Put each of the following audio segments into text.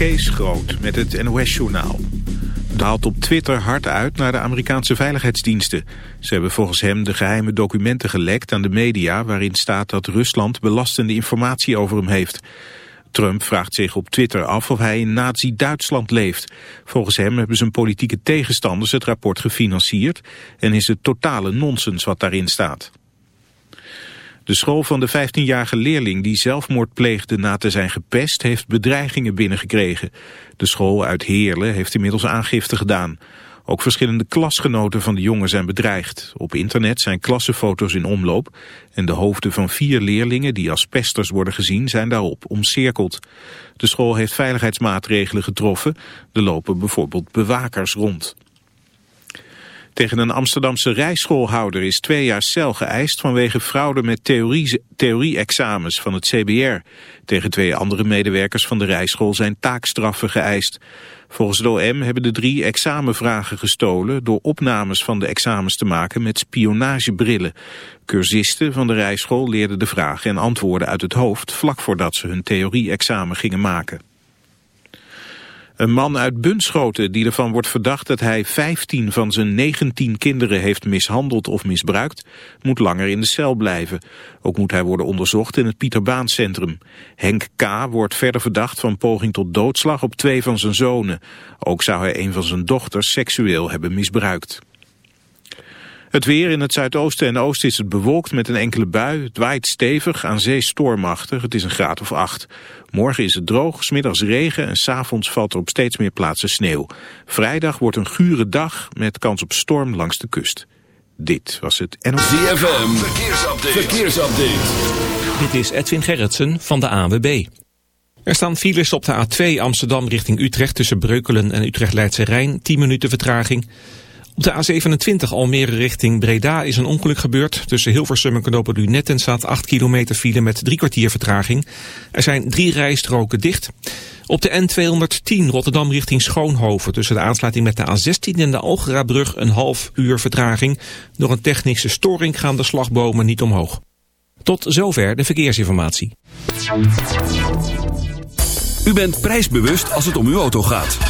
Kees Groot met het NOS-journaal. Daalt op Twitter hard uit naar de Amerikaanse veiligheidsdiensten. Ze hebben volgens hem de geheime documenten gelekt aan de media... waarin staat dat Rusland belastende informatie over hem heeft. Trump vraagt zich op Twitter af of hij in nazi-Duitsland leeft. Volgens hem hebben zijn politieke tegenstanders het rapport gefinancierd... en is het totale nonsens wat daarin staat. De school van de 15-jarige leerling die zelfmoord pleegde na te zijn gepest heeft bedreigingen binnengekregen. De school uit Heerlen heeft inmiddels aangifte gedaan. Ook verschillende klasgenoten van de jongen zijn bedreigd. Op internet zijn klassenfoto's in omloop en de hoofden van vier leerlingen die als pesters worden gezien zijn daarop omcirkeld. De school heeft veiligheidsmaatregelen getroffen. Er lopen bijvoorbeeld bewakers rond. Tegen een Amsterdamse rijschoolhouder is twee jaar cel geëist vanwege fraude met theorie-examens van het CBR. Tegen twee andere medewerkers van de rijschool zijn taakstraffen geëist. Volgens het OM hebben de drie examenvragen gestolen door opnames van de examens te maken met spionagebrillen. Cursisten van de rijschool leerden de vragen en antwoorden uit het hoofd vlak voordat ze hun theorie-examen gingen maken. Een man uit Bunschoten die ervan wordt verdacht dat hij 15 van zijn 19 kinderen heeft mishandeld of misbruikt, moet langer in de cel blijven. Ook moet hij worden onderzocht in het Pieterbaancentrum. Henk K. wordt verder verdacht van poging tot doodslag op twee van zijn zonen. Ook zou hij een van zijn dochters seksueel hebben misbruikt. Het weer in het zuidoosten en oosten is het bewolkt met een enkele bui. Het waait stevig, aan zee stormachtig. Het is een graad of acht. Morgen is het droog, smiddags regen en s'avonds valt er op steeds meer plaatsen sneeuw. Vrijdag wordt een gure dag met kans op storm langs de kust. Dit was het NOS. ZFM, verkeersupdate. verkeersupdate. Dit is Edwin Gerritsen van de AWB. Er staan files op de A2 Amsterdam richting Utrecht tussen Breukelen en Utrecht-Leidse Rijn. 10 minuten vertraging. Op de A27 Almere richting Breda is een ongeluk gebeurd. Tussen Hilversum en Knopen Lunetten staat 8 kilometer file met drie kwartier vertraging. Er zijn drie rijstroken dicht. Op de N210 Rotterdam richting Schoonhoven tussen de aansluiting met de A16 en de Algerabrug een half uur vertraging. Door een technische storing gaan de slagbomen niet omhoog. Tot zover de verkeersinformatie. U bent prijsbewust als het om uw auto gaat.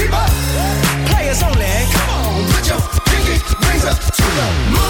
Keep up. Players only. Come on, put your pinky rings up to the moon.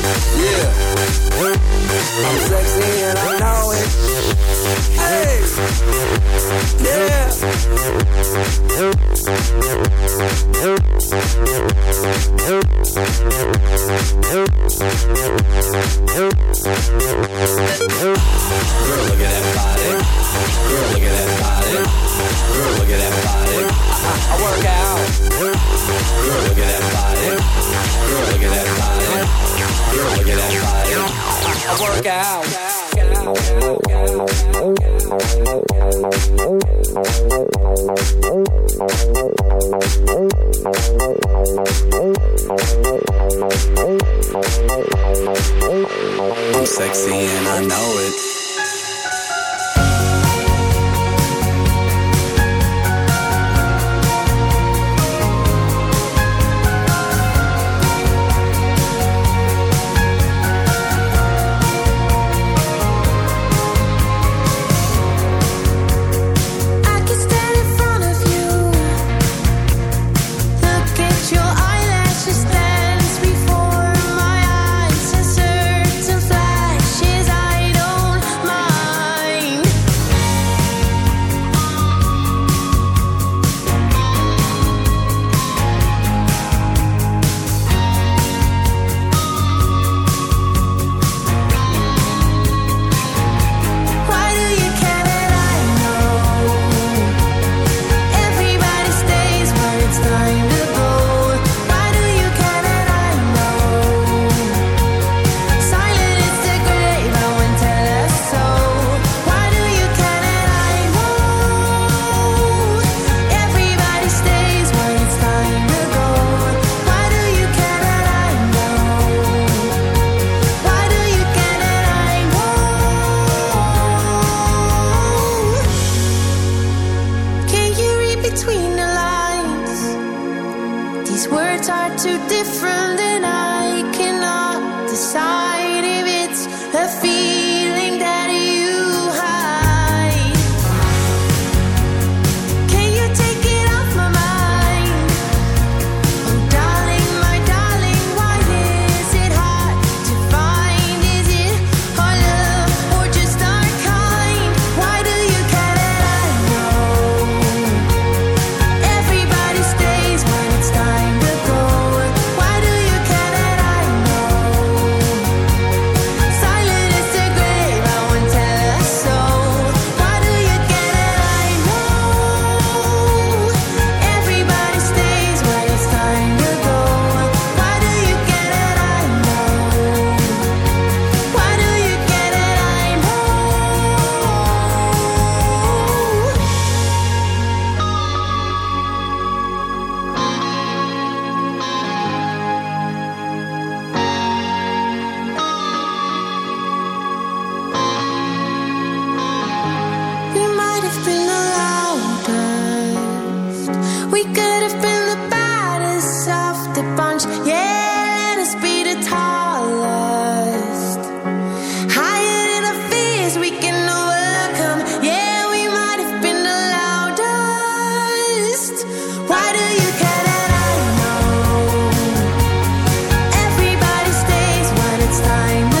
it's time.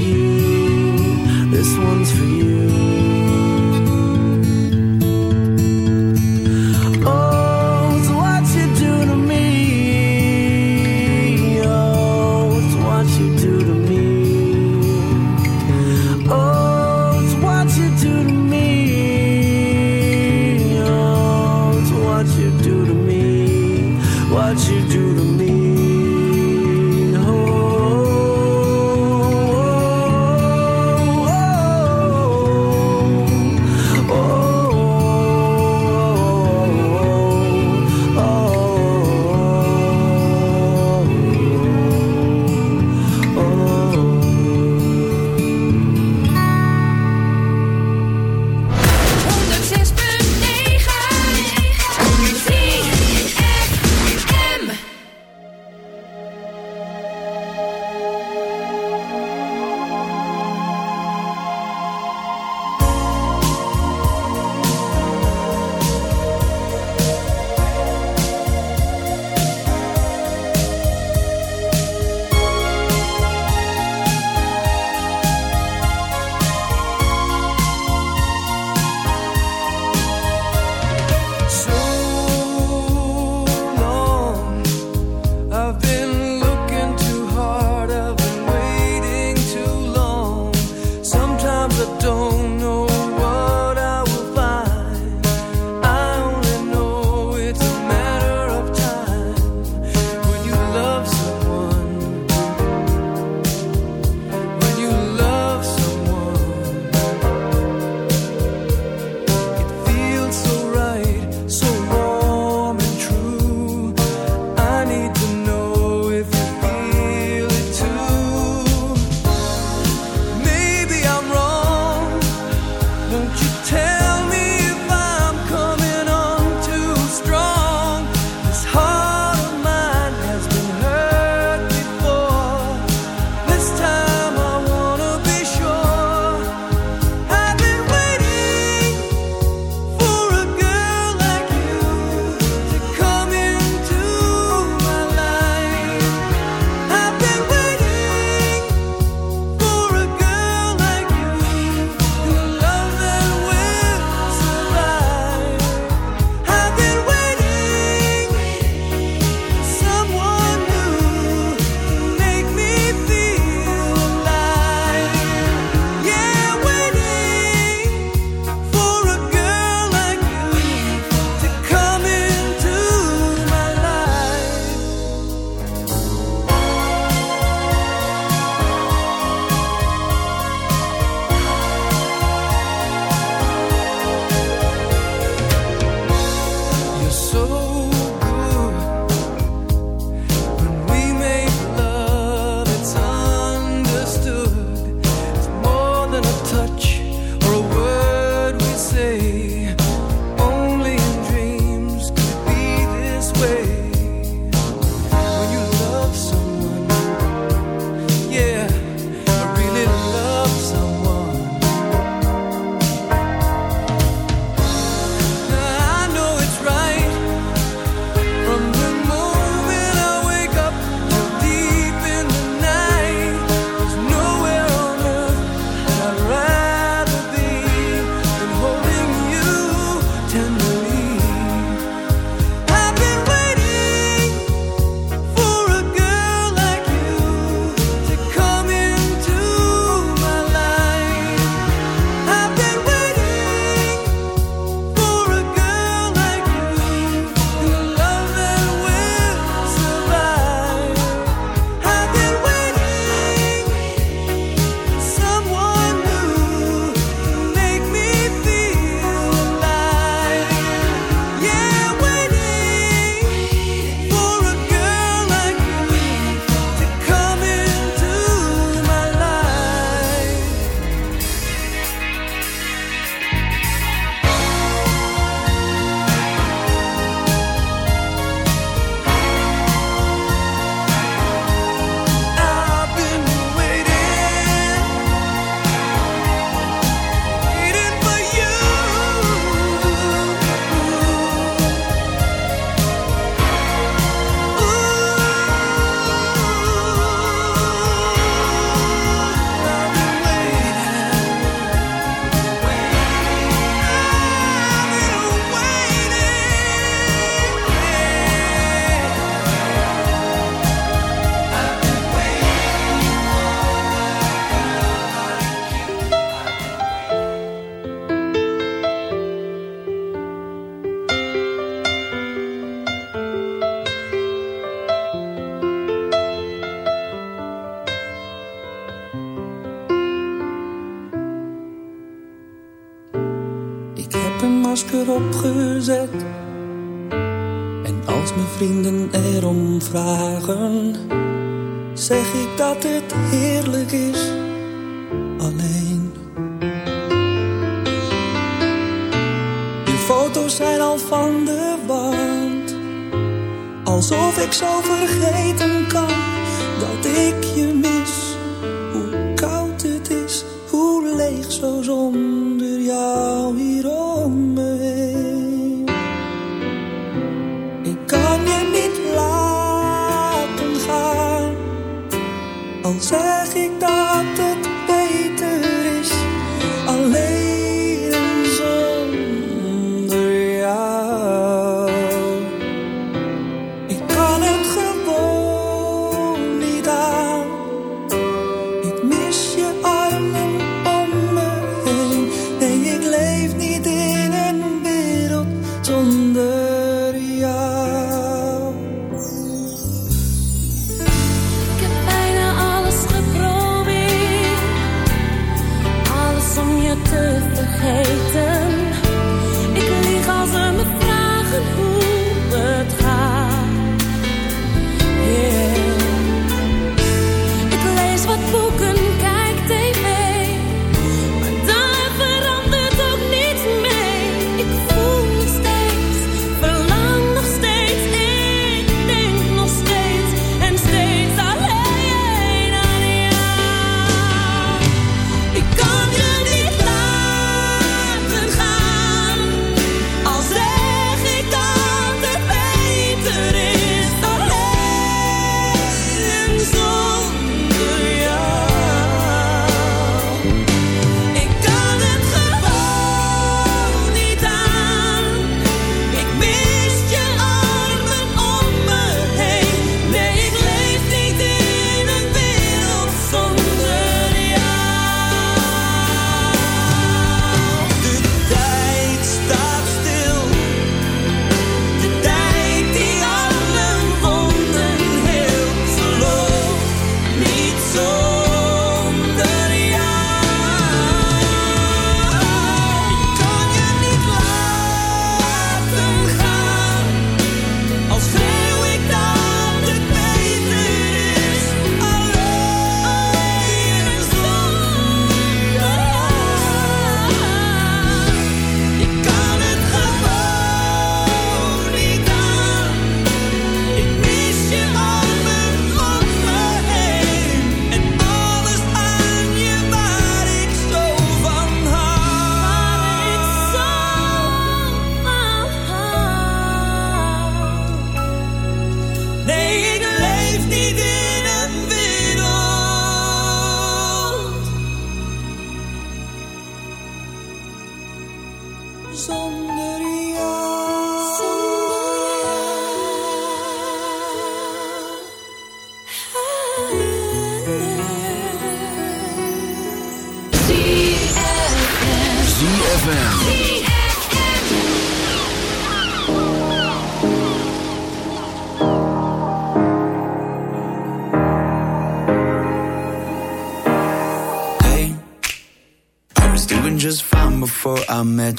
sonunda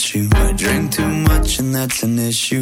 you. I drink too much and that's an issue.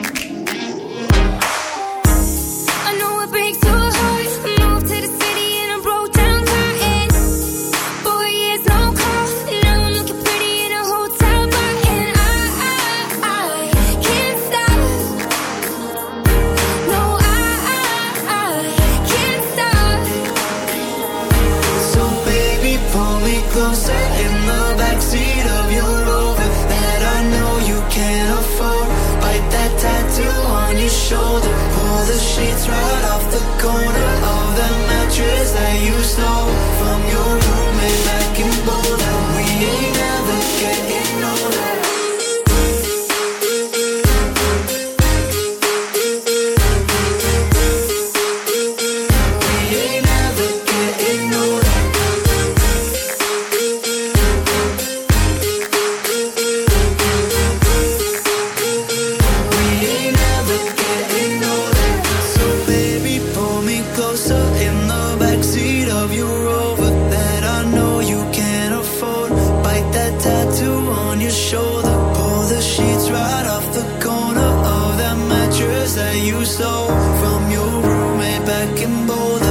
rainbow